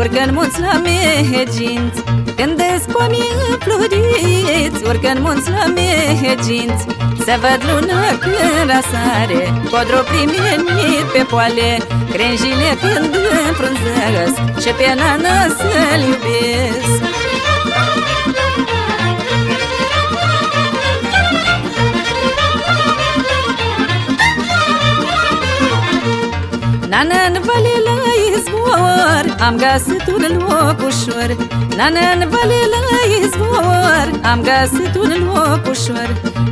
urcă în munți la meheginți Gândesc pomii înfloriți, urcă în munți la meheginți Se văd luna când rasare, codro primenit pe poale Grenjile când înfrunzărăsc și pe nana să-l iubesc Nana în vale la izvor Am găsit un loc ușor. Nana în vale la izvor Am găsit un loc ușor.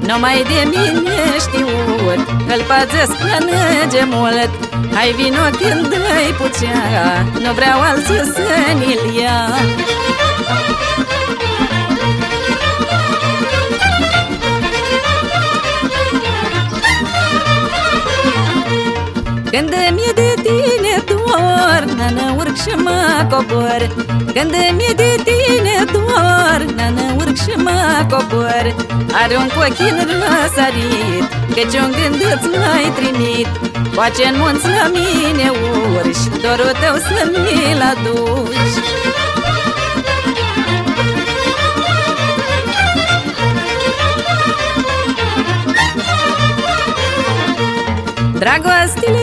Numai de mine știut Îl păzesc la năge mult Hai vino când îi pucea Nu vreau alții să ne-l ia Când mi-e de tine doar Nana urc și mă cobor Când mi-e de tine doar Nana urc și mă cobor Are un cochin răsărit Căci un gând îți mai trimit. Poate în munți la mine urși Dorul tău să mi-l aduci. Dragostile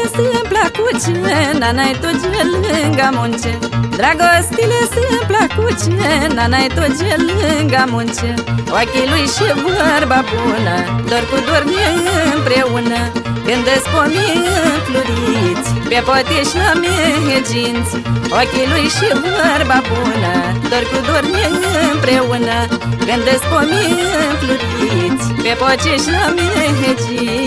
sunt placuce, Nana-i tot ce lângă munce. Dragostile sunt placuce, Nana-i tot ce lângă munce. Ochii lui și vorba bună Dor cu dor ne împreună. Când îți pomii înfloriți Pe potești la meheginți Ochii lui și vorba bună Dor cu dor ne împreună. Când îți pomii înfloriți Pe potești la meheginți